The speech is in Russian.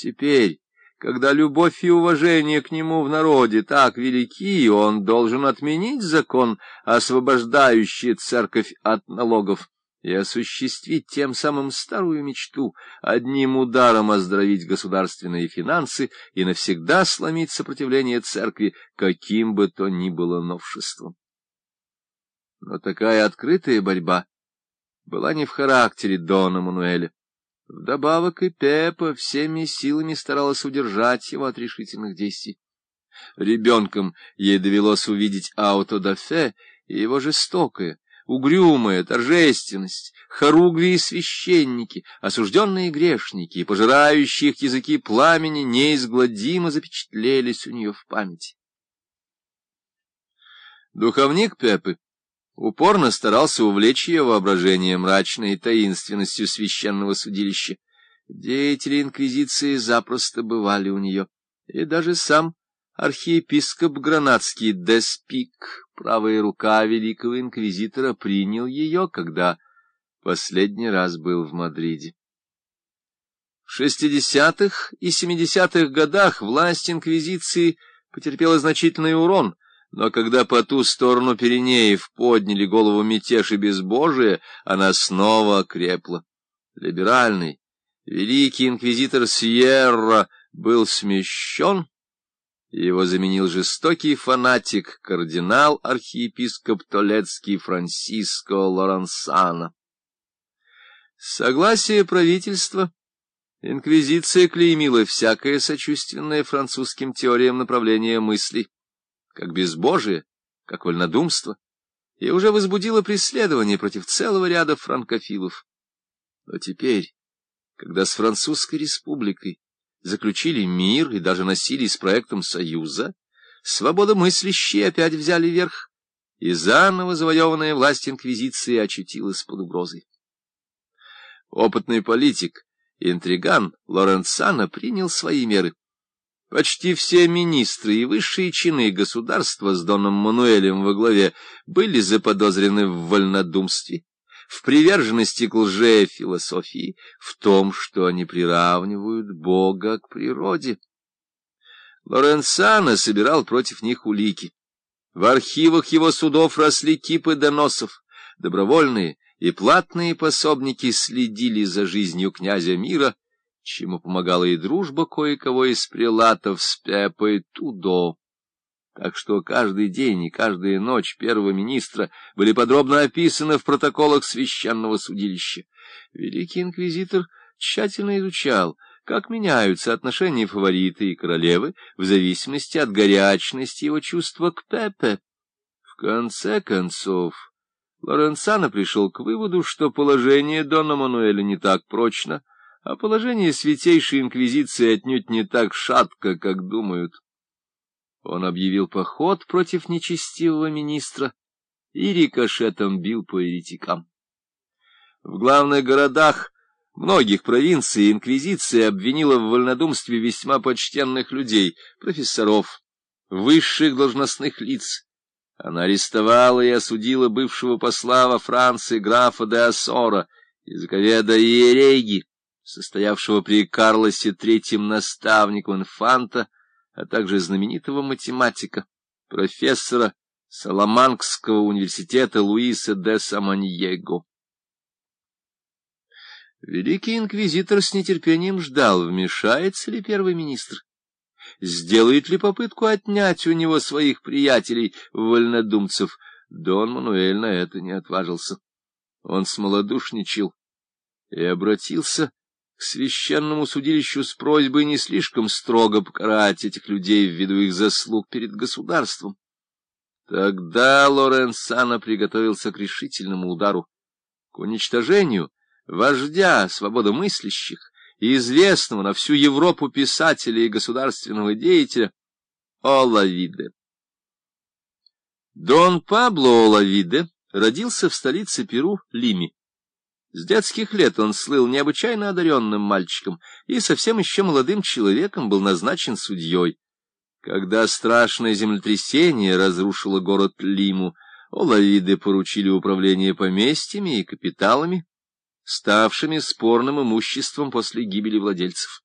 Теперь, когда любовь и уважение к нему в народе так велики, он должен отменить закон, освобождающий церковь от налогов, и осуществить тем самым старую мечту, одним ударом оздоровить государственные финансы и навсегда сломить сопротивление церкви, каким бы то ни было новшеством. Но такая открытая борьба была не в характере Дона Мануэля. Вдобавок и Пепа всеми силами старалась удержать его от решительных действий. Ребенком ей довелось увидеть аутодафе и его жестокое, угрюмая торжественность, хоругви и священники, осужденные грешники и пожирающие их языки пламени неизгладимо запечатлелись у нее в памяти. Духовник Пепы упорно старался увлечь ее воображение мрачной таинственностью священного судилища. Деятели инквизиции запросто бывали у нее, и даже сам архиепископ Гранадский Деспик, правая рука великого инквизитора, принял ее, когда последний раз был в Мадриде. В шестидесятых и семидесятых годах власть инквизиции потерпела значительный урон — но когда по ту сторону Пиренеев подняли голову мятеж и безбожие, она снова окрепла. Либеральный, великий инквизитор Сьерра был смещен, его заменил жестокий фанатик, кардинал-архиепископ Толецкий Франсиско Лорансана. Согласие правительства инквизиция клеймила всякое сочувственное французским теориям направления мыслей как безбожие, как вольнодумство, и уже возбудило преследование против целого ряда франкофилов. Но теперь, когда с Французской республикой заключили мир и даже носили с проектом союза, свободомыслящие опять взяли верх, и заново завоеванная власть инквизиции очутилась под угрозой. Опытный политик, интриган Лоренцано принял свои меры. Почти все министры и высшие чины государства с Доном Мануэлем во главе были заподозрены в вольнодумстве, в приверженности к лже-философии, в том, что они приравнивают Бога к природе. Лоренцано собирал против них улики. В архивах его судов росли кипы доносов, добровольные и платные пособники следили за жизнью князя мира, чему помогала и дружба кое-кого из прилатов с Пепой Тудо. Так что каждый день и каждая ночь первого министра были подробно описаны в протоколах священного судилища. Великий инквизитор тщательно изучал, как меняются отношения фаворита и королевы в зависимости от горячности его чувства к Пепе. В конце концов, Лоренцано пришел к выводу, что положение Дона Мануэля не так прочно, а положение Святейшей Инквизиции отнюдь не так шатко, как думают. Он объявил поход против нечестивого министра и рикошетом бил по еретикам. В главных городах многих провинций Инквизиция обвинила в вольнодумстве весьма почтенных людей, профессоров, высших должностных лиц. Она арестовала и осудила бывшего посла во Франции графа де Ассора, языковеда Иереги, состоявшего при Карлосе третьем наставнику инфанта, а также знаменитого математика, профессора Саламанкского университета Луиса де Саманьего. Великий инквизитор с нетерпением ждал, вмешается ли первый министр, сделает ли попытку отнять у него своих приятелей, вольнодумцев. Дон Мануэль на это не отважился. Он смолодушничал и обратился к священному судилищу с просьбой не слишком строго покарать этих людей ввиду их заслуг перед государством. Тогда Лоренсано приготовился к решительному удару, к уничтожению вождя свободомыслящих и известного на всю Европу писателя и государственного деятеля Олавиде. Дон Пабло Олавиде родился в столице Перу, Лиме. С детских лет он слыл необычайно одаренным мальчиком и совсем еще молодым человеком был назначен судьей. Когда страшное землетрясение разрушило город Лиму, Олавиды поручили управление поместьями и капиталами, ставшими спорным имуществом после гибели владельцев.